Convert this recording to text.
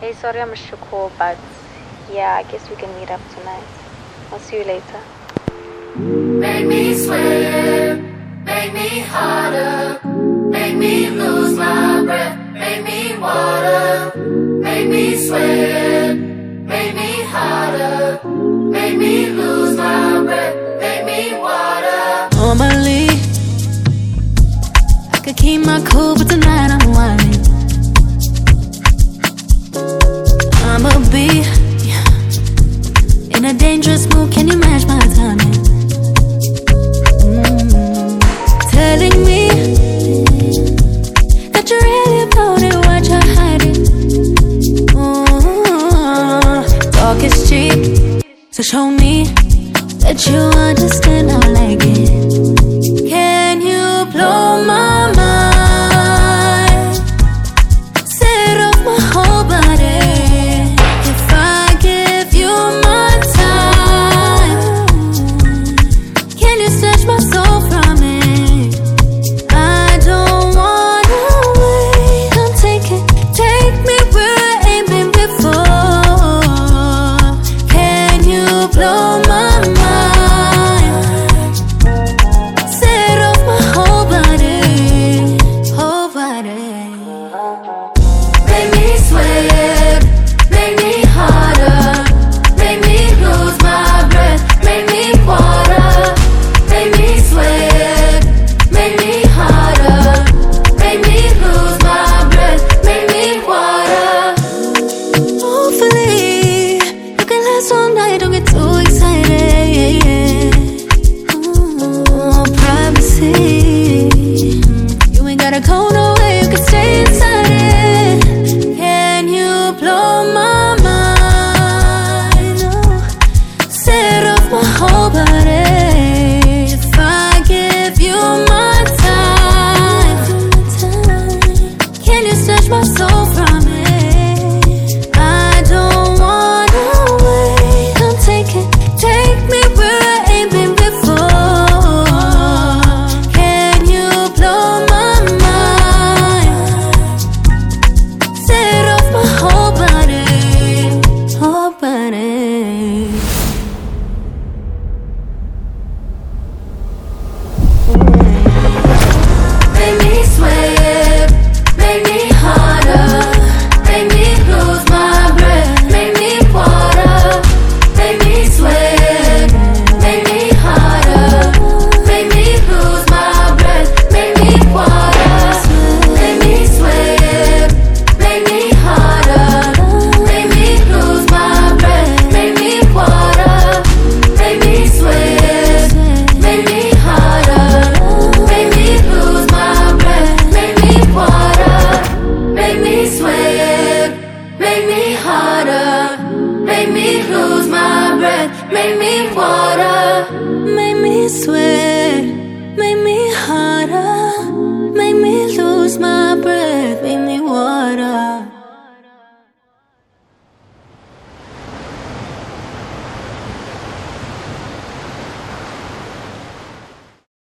Hey, sorry I'm a call, but yeah, I guess we can meet up tonight. I'll see you later. Make me swim, make me harder, make me lose my breath, make me water, make me swim, make me harder, make me lose my breath, make me water. Normally, I could keep my cool, but tonight I'm whining. I'ma be in a dangerous mood. Can you match my timing? Mm. Telling me that you're really about it, what you hiding. Mm-hmm. Talk is cheap, so show me that you understand. I like it. myself from it got a cone made me water, made me sweat.